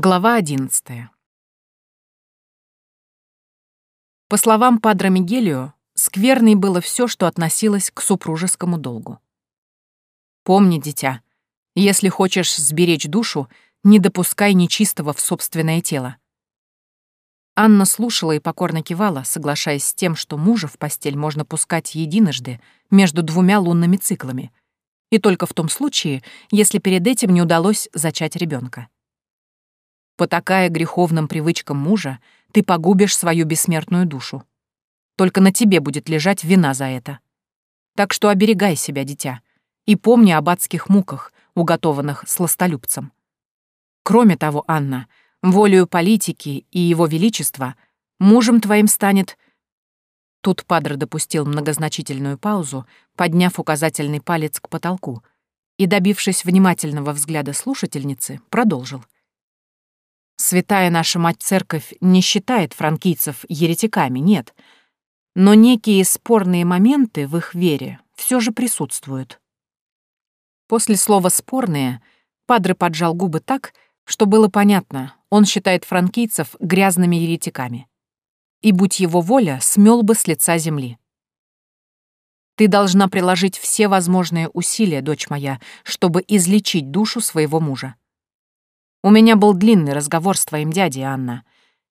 Глава одиннадцатая. По словам Падре Мигелио, скверной было все, что относилось к супружескому долгу. Помни, дитя, если хочешь сберечь душу, не допускай нечистого в собственное тело. Анна слушала и покорно кивала, соглашаясь с тем, что мужа в постель можно пускать единожды между двумя лунными циклами, и только в том случае, если перед этим не удалось зачать ребенка. Потакая греховным привычкам мужа, ты погубишь свою бессмертную душу. Только на тебе будет лежать вина за это. Так что оберегай себя, дитя, и помни об адских муках, уготованных сластолюбцем. Кроме того, Анна, волею политики и его величества, мужем твоим станет... Тут Падре допустил многозначительную паузу, подняв указательный палец к потолку, и, добившись внимательного взгляда слушательницы, продолжил — Святая наша мать-церковь не считает франкийцев еретиками, нет. Но некие спорные моменты в их вере все же присутствуют. После слова «спорные» Падре поджал губы так, что было понятно, он считает франкийцев грязными еретиками. И, будь его воля, смел бы с лица земли. Ты должна приложить все возможные усилия, дочь моя, чтобы излечить душу своего мужа. У меня был длинный разговор с твоим дядей, Анна.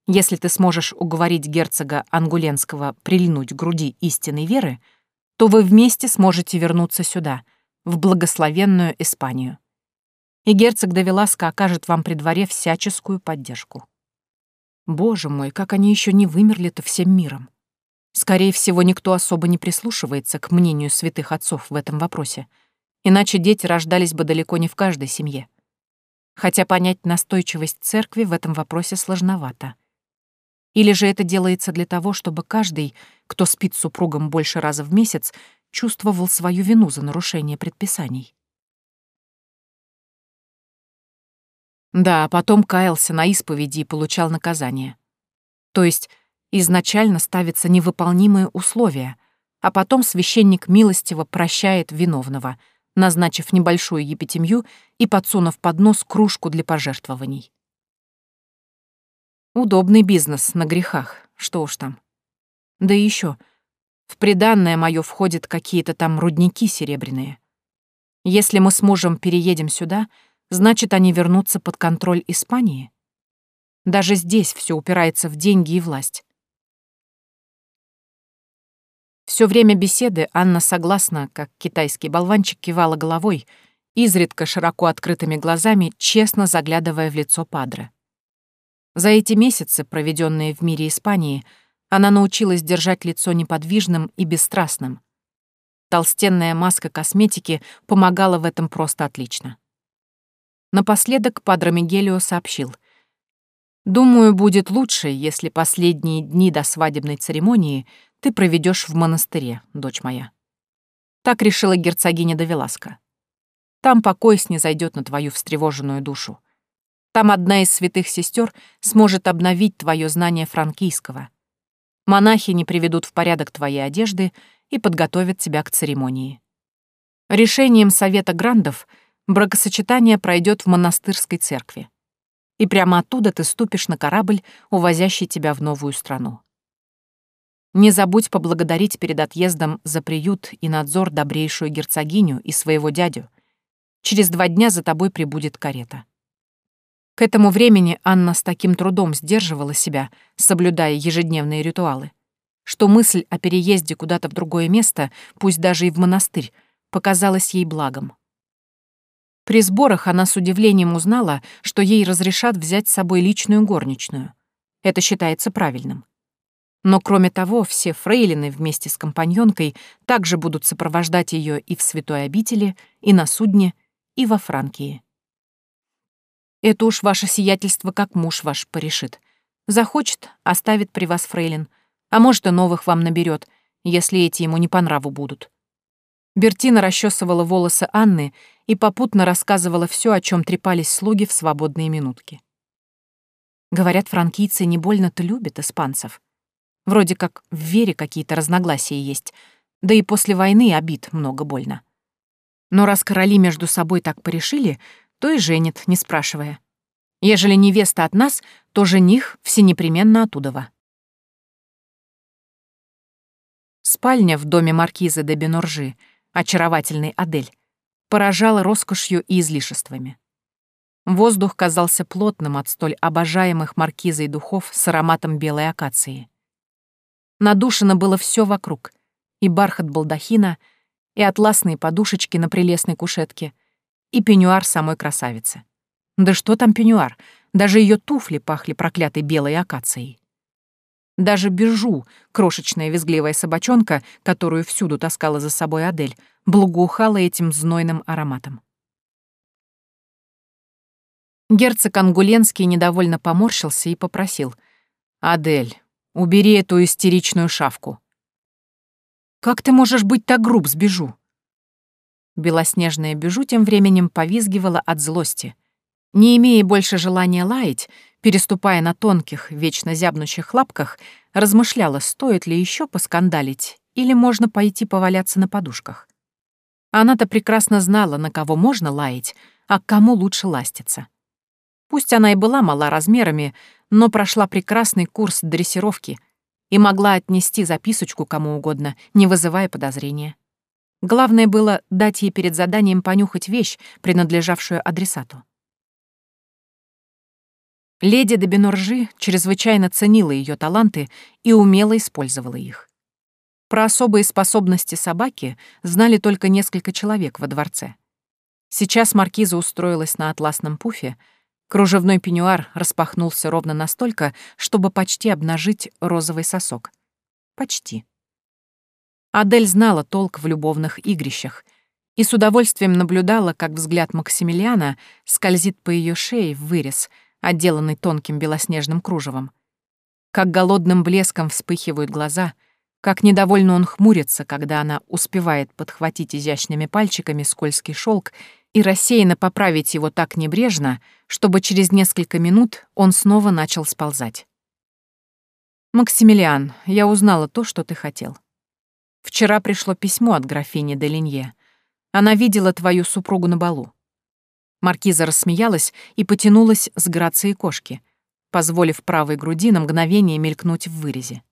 Если ты сможешь уговорить герцога Ангуленского прильнуть к груди истинной веры, то вы вместе сможете вернуться сюда, в благословенную Испанию. И герцог Давиласка окажет вам при дворе всяческую поддержку. Боже мой, как они еще не вымерли-то всем миром. Скорее всего, никто особо не прислушивается к мнению святых отцов в этом вопросе, иначе дети рождались бы далеко не в каждой семье хотя понять настойчивость церкви в этом вопросе сложновато. Или же это делается для того, чтобы каждый, кто спит с супругом больше раза в месяц, чувствовал свою вину за нарушение предписаний. Да, потом каялся на исповеди и получал наказание. То есть изначально ставятся невыполнимые условия, а потом священник милостиво прощает виновного — назначив небольшую епитемью и подсунув под нос кружку для пожертвований. Удобный бизнес на грехах, что уж там. Да и еще, в приданное мое входят какие-то там рудники серебряные. Если мы с мужем переедем сюда, значит, они вернутся под контроль Испании. Даже здесь все упирается в деньги и власть. Все время беседы Анна согласно, как китайский болванчик кивала головой, изредка широко открытыми глазами, честно заглядывая в лицо Падре. За эти месяцы, проведенные в мире Испании, она научилась держать лицо неподвижным и бесстрастным. Толстенная маска косметики помогала в этом просто отлично. Напоследок Падре Мигелио сообщил. «Думаю, будет лучше, если последние дни до свадебной церемонии — ты проведешь в монастыре, дочь моя. Так решила герцогиня Давиласка. Там покой снизойдет на твою встревоженную душу. Там одна из святых сестер сможет обновить твое знание франкийского. Монахи не приведут в порядок твои одежды и подготовят тебя к церемонии. Решением Совета Грандов бракосочетание пройдет в монастырской церкви. И прямо оттуда ты ступишь на корабль, увозящий тебя в новую страну. Не забудь поблагодарить перед отъездом за приют и надзор добрейшую герцогиню и своего дядю. Через два дня за тобой прибудет карета. К этому времени Анна с таким трудом сдерживала себя, соблюдая ежедневные ритуалы, что мысль о переезде куда-то в другое место, пусть даже и в монастырь, показалась ей благом. При сборах она с удивлением узнала, что ей разрешат взять с собой личную горничную. Это считается правильным. Но кроме того, все фрейлины вместе с компаньонкой также будут сопровождать ее и в святой обители, и на судне, и во Франкии. Это уж ваше сиятельство как муж ваш порешит. Захочет, оставит при вас фрейлин, а может и новых вам наберет, если эти ему не по нраву будут. Бертина расчесывала волосы Анны и попутно рассказывала все, о чем трепались слуги в свободные минутки. Говорят, франкийцы не больно-то любят испанцев. Вроде как в вере какие-то разногласия есть, да и после войны обид много больно. Но раз короли между собой так порешили, то и женит, не спрашивая. Ежели невеста от нас, то жених всенепременно оттудова. Спальня в доме маркизы де Беноржи, очаровательный Адель, поражала роскошью и излишествами. Воздух казался плотным от столь обожаемых маркизой духов с ароматом белой акации. Надушено было все вокруг, и бархат балдахина, и атласные подушечки на прелестной кушетке, и пеньюар самой красавицы. Да что там пеньюар, даже ее туфли пахли проклятой белой акацией. Даже Бежу, крошечная визгливая собачонка, которую всюду таскала за собой Адель, благоухала этим знойным ароматом. Герцог Ангуленский недовольно поморщился и попросил. «Адель, убери эту истеричную шавку». «Как ты можешь быть так груб с Бежу?» Белоснежная Бежу тем временем повизгивала от злости. Не имея больше желания лаять, переступая на тонких, вечно зябнущих лапках, размышляла, стоит ли еще поскандалить или можно пойти поваляться на подушках. Она-то прекрасно знала, на кого можно лаять, а к кому лучше ластиться. Пусть она и была мала размерами, но прошла прекрасный курс дрессировки и могла отнести записочку кому угодно, не вызывая подозрения. Главное было дать ей перед заданием понюхать вещь, принадлежавшую адресату. Леди де Беноржи чрезвычайно ценила ее таланты и умело использовала их. Про особые способности собаки знали только несколько человек во дворце. Сейчас маркиза устроилась на атласном пуфе, кружевной пеньюар распахнулся ровно настолько, чтобы почти обнажить розовый сосок. Почти. Адель знала толк в любовных игрищах и с удовольствием наблюдала, как взгляд Максимилиана скользит по ее шее в вырез — отделанный тонким белоснежным кружевом. Как голодным блеском вспыхивают глаза, как недовольно он хмурится, когда она успевает подхватить изящными пальчиками скользкий шелк и рассеянно поправить его так небрежно, чтобы через несколько минут он снова начал сползать. «Максимилиан, я узнала то, что ты хотел. Вчера пришло письмо от графини Делинье. Она видела твою супругу на балу. Маркиза рассмеялась и потянулась с грацией кошки, позволив правой груди на мгновение мелькнуть в вырезе.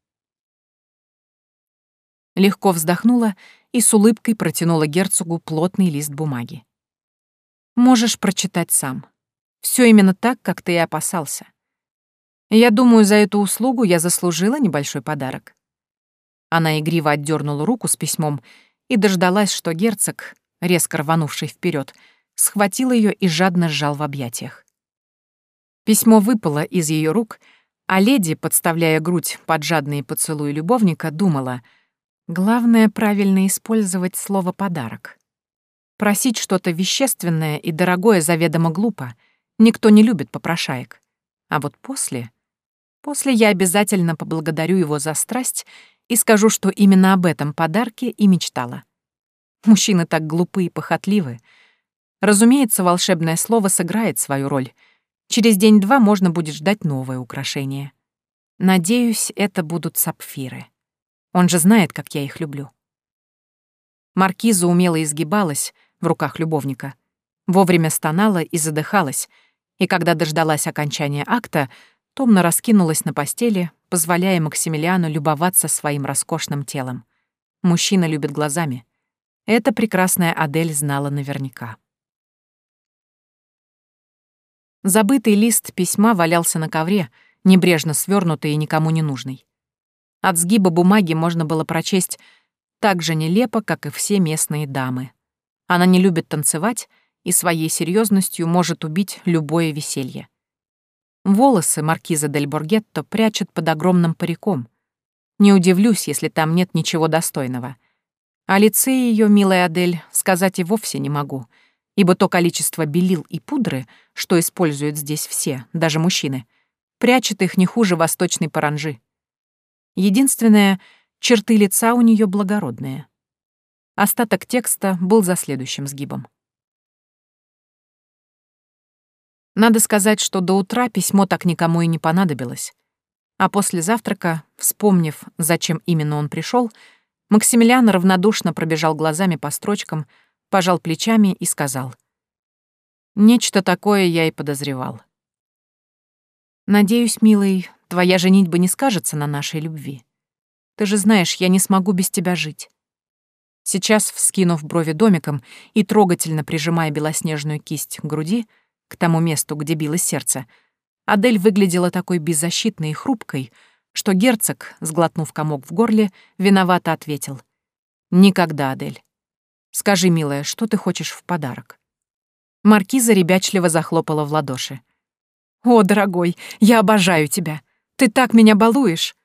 Легко вздохнула и с улыбкой протянула герцогу плотный лист бумаги. «Можешь прочитать сам. Все именно так, как ты и опасался. Я думаю, за эту услугу я заслужила небольшой подарок». Она игриво отдернула руку с письмом и дождалась, что герцог, резко рванувший вперед, схватил ее и жадно сжал в объятиях. Письмо выпало из ее рук, а леди, подставляя грудь под жадные поцелуи любовника, думала, главное правильно использовать слово «подарок». Просить что-то вещественное и дорогое заведомо глупо, никто не любит попрошаек. А вот после... После я обязательно поблагодарю его за страсть и скажу, что именно об этом подарке и мечтала. Мужчины так глупы и похотливы, Разумеется, волшебное слово сыграет свою роль. Через день-два можно будет ждать новое украшение. Надеюсь, это будут сапфиры. Он же знает, как я их люблю. Маркиза умело изгибалась в руках любовника, вовремя стонала и задыхалась, и когда дождалась окончания акта, томно раскинулась на постели, позволяя Максимилиану любоваться своим роскошным телом. Мужчина любит глазами. Это прекрасная Адель знала наверняка. Забытый лист письма валялся на ковре, небрежно свернутый и никому не нужный. От сгиба бумаги можно было прочесть так же нелепо, как и все местные дамы. Она не любит танцевать и своей серьезностью может убить любое веселье. Волосы маркиза Дель Боргетто прячет под огромным париком. Не удивлюсь, если там нет ничего достойного. О лице ее, милая Адель, сказать и вовсе не могу — ибо то количество белил и пудры, что используют здесь все, даже мужчины, прячет их не хуже восточной паранжи. Единственное, черты лица у нее благородные. Остаток текста был за следующим сгибом. Надо сказать, что до утра письмо так никому и не понадобилось. А после завтрака, вспомнив, зачем именно он пришел, Максимилиан равнодушно пробежал глазами по строчкам, пожал плечами и сказал. «Нечто такое я и подозревал. Надеюсь, милый, твоя женитьба не скажется на нашей любви. Ты же знаешь, я не смогу без тебя жить. Сейчас, вскинув брови домиком и трогательно прижимая белоснежную кисть к груди, к тому месту, где билось сердце, Адель выглядела такой беззащитной и хрупкой, что герцог, сглотнув комок в горле, виновато ответил. «Никогда, Адель. Скажи, милая, что ты хочешь в подарок?» Маркиза ребячливо захлопала в ладоши. «О, дорогой, я обожаю тебя. Ты так меня балуешь.